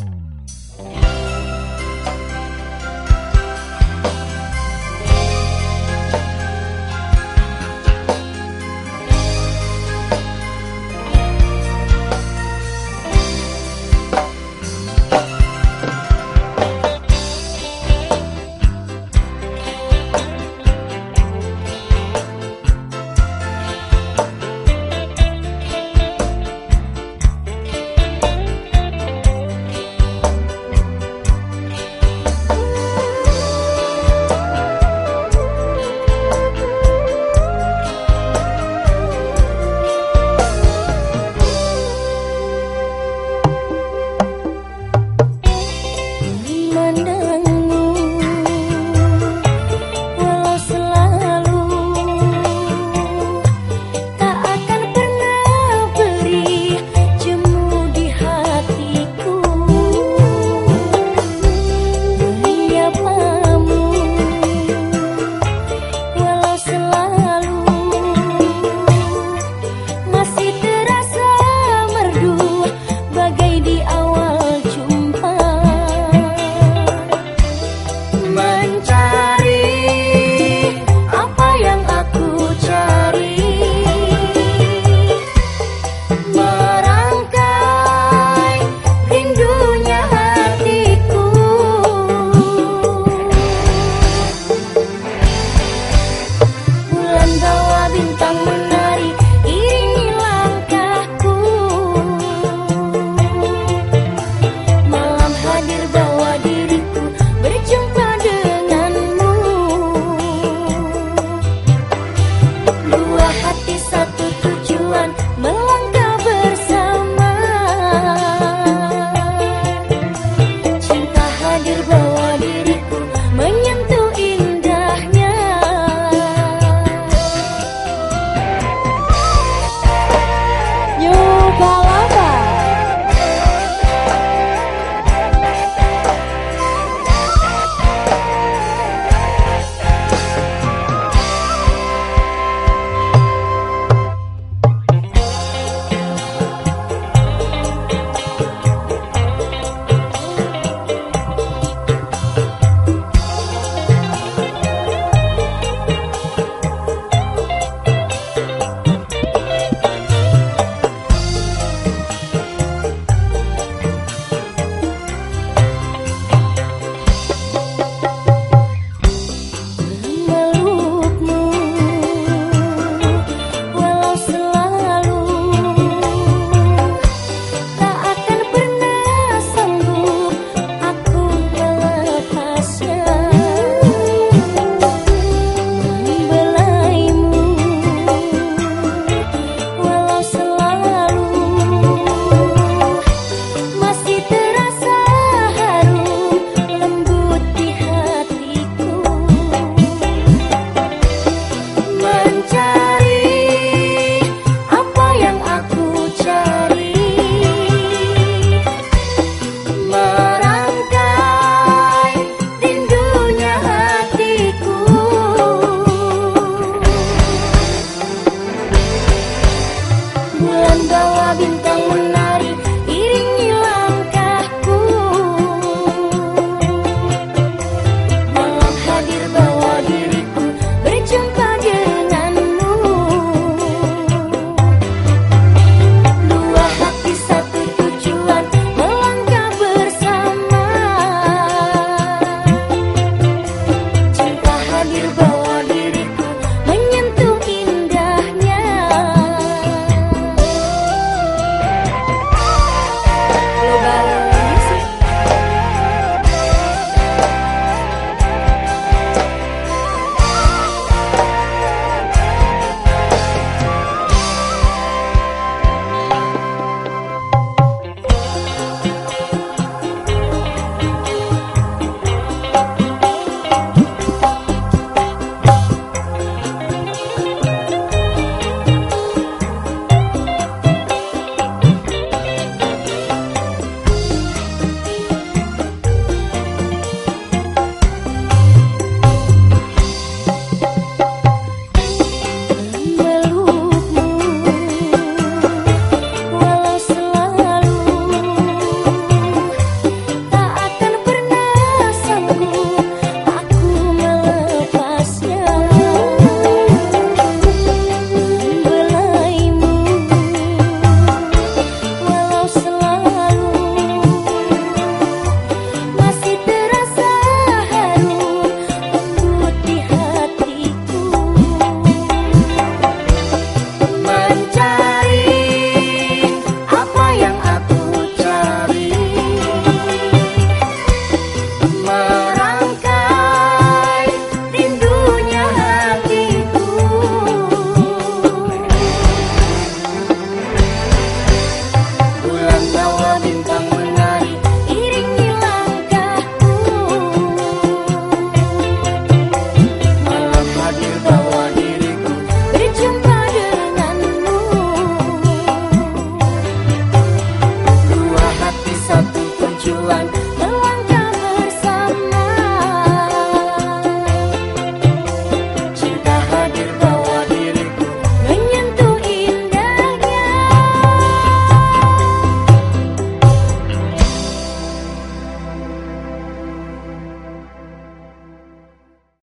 Boom.